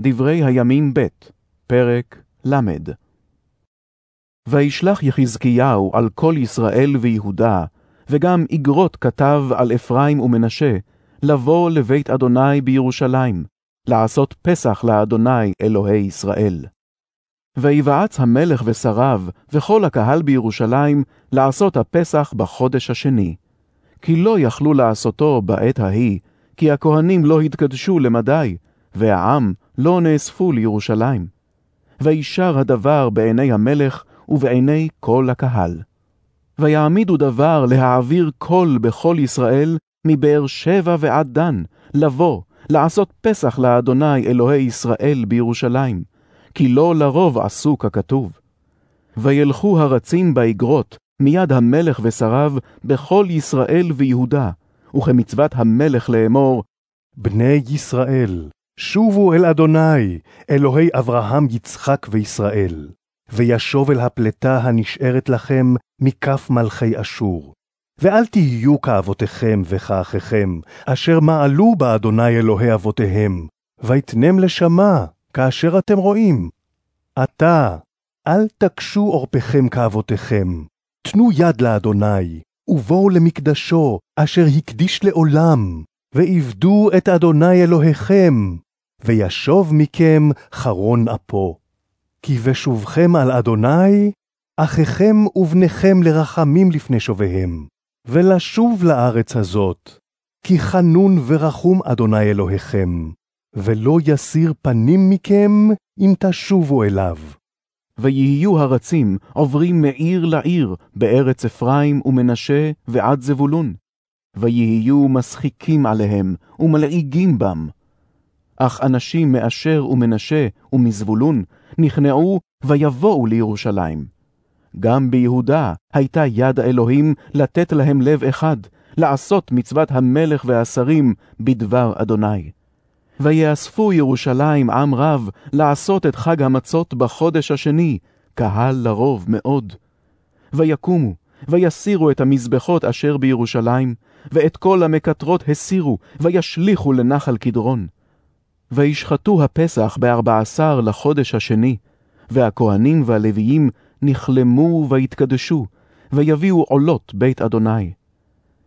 דברי הימים ב', פרק ל. וישלח יחזקיהו על כל ישראל ויהודה, וגם איגרות כתב על אפרים ומנשה, לבוא לבית אדוני בירושלים, לעשות פסח לאדוני אלוהי ישראל. ויבעץ המלך ושריו, וכל הקהל בירושלים, לעשות הפסח בחודש השני. כי לא יכלו לעשותו בעת ההיא, כי הכהנים לא התקדשו למדי, והעם לא נאספו לירושלים. וישר הדבר בעיני המלך ובעיני כל הקהל. ויעמידו דבר להעביר קול בכל ישראל, מבאר שבע ועד דן, לבוא, לעשות פסח לאדוני אלוהי ישראל בירושלים, כי לא לרוב עשו ככתוב. וילכו הרצים באגרות, מיד המלך ושריו, בכל ישראל ויהודה, וכמצוות המלך לאמור, בני ישראל, שובו אל אדוני, אלוהי אברהם, יצחק וישראל, וישוב אל הפלטה הנשארת לכם מכף מלכי אשור. ואל תהיו כאבותיכם וכאחיכם, אשר מעלו באדוני אלוהי אבותיהם, ויתנם לשמה, כאשר אתם רואים. עתה, אל תקשו עורפכם כאבותיכם, תנו יד לאדוני, ובואו למקדשו, אשר הקדיש לעולם, ועבדו את אדוני אלוהיכם, וישוב מכם חרון אפו. כי בשובכם על אדוני, אחיכם ובניכם לרחמים לפני שוביהם, ולשוב לארץ הזאת, כי חנון ורחום אדוני אלוהיכם, ולא יסיר פנים מכם אם תשובו אליו. ויהיו הרצים עוברים מעיר לעיר בארץ אפרים ומנשה ועד זבולון, ויהיו משחיקים עליהם ומלעיגים בם. אך אנשים מאשר ומנשה ומזבולון נכנעו ויבואו לירושלים. גם ביהודה הייתה יד האלוהים לתת להם לב אחד, לעשות מצוות המלך והשרים בדבר אדוני. ויאספו ירושלים עם רב לעשות את חג המצות בחודש השני, קהל לרוב מאוד. ויקומו, ויסירו את המזבחות אשר בירושלים, ואת כל המקטרות הסירו, וישליכו לנחל קדרון. וישחטו הפסח בארבע עשר לחודש השני, והכהנים והלוויים נכלמו ויתקדשו, ויביאו עולות בית אדוני.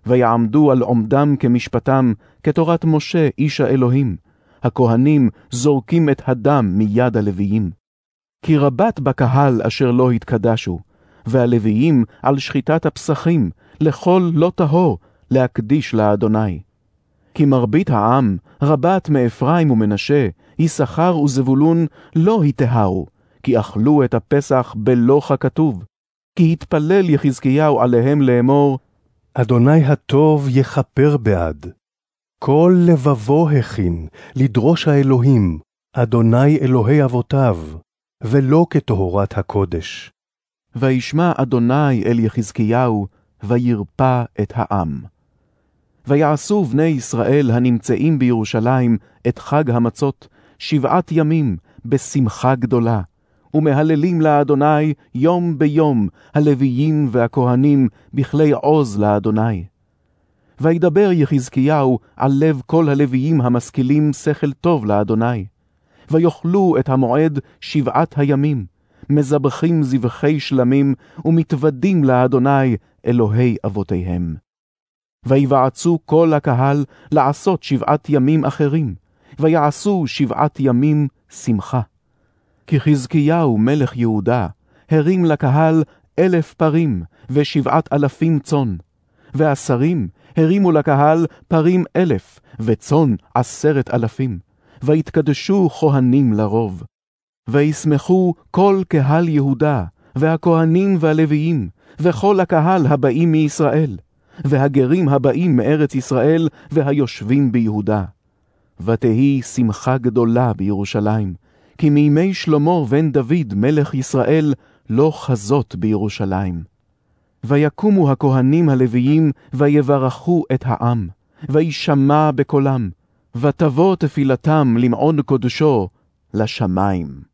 ויעמדו על עומדם כמשפטם, כתורת משה איש האלוהים, הכהנים זורקים את הדם מיד הלוויים. כי רבת בקהל אשר לא התקדשו, והלוויים על שחיטת הפסחים, לכל לא טהור, להקדיש לאדוני. כי מרבית העם, רבת מאפרים ומנשה, יששכר וזבולון, לא יטהרו, כי אכלו את הפסח בלא ככתוב. כי התפלל יחזקיהו עליהם לאמור, אדוני הטוב יכפר בעד. כל לבבו הכין, לדרוש האלוהים, אדוני אלוהי אבותיו, ולא כטהרת הקודש. וישמע אדוני אל יחזקיהו, וירפא את העם. ויעשו בני ישראל הנמצאים בירושלים את חג המצות שבעת ימים בשמחה גדולה, ומהללים לאדוני יום ביום הלוויים והכהנים בכלי עוז לאדוני. וידבר יחזקיהו על לב כל הלוויים המשכילים שכל טוב לאדוני. ויאכלו את המועד שבעת הימים, מזבחים זבחי שלמים, ומתוודים לאדוני אלוהי אבותיהם. ויבעצו כל הקהל לעשות שבעת ימים אחרים, ויעשו שבעת ימים שמחה. כי חזקיהו מלך יהודה הרים לקהל אלף פרים ושבעת אלפים צאן, והשרים הרימו לקהל פרים אלף וצאן עשרת אלפים, ויתקדשו כהנים לרוב. וישמחו כל קהל יהודה, והכהנים והלוויים, וכל הקהל הבאים מישראל, והגרים הבאים מארץ ישראל, והיושבים ביהודה. ותהי שמחה גדולה בירושלים, כי מימי שלמה בן דוד מלך ישראל לא חזות בירושלים. ויקומו הכהנים הלוויים, ויברכו את העם, וישמע בקולם, ותבוא תפילתם למעון קודשו לשמיים.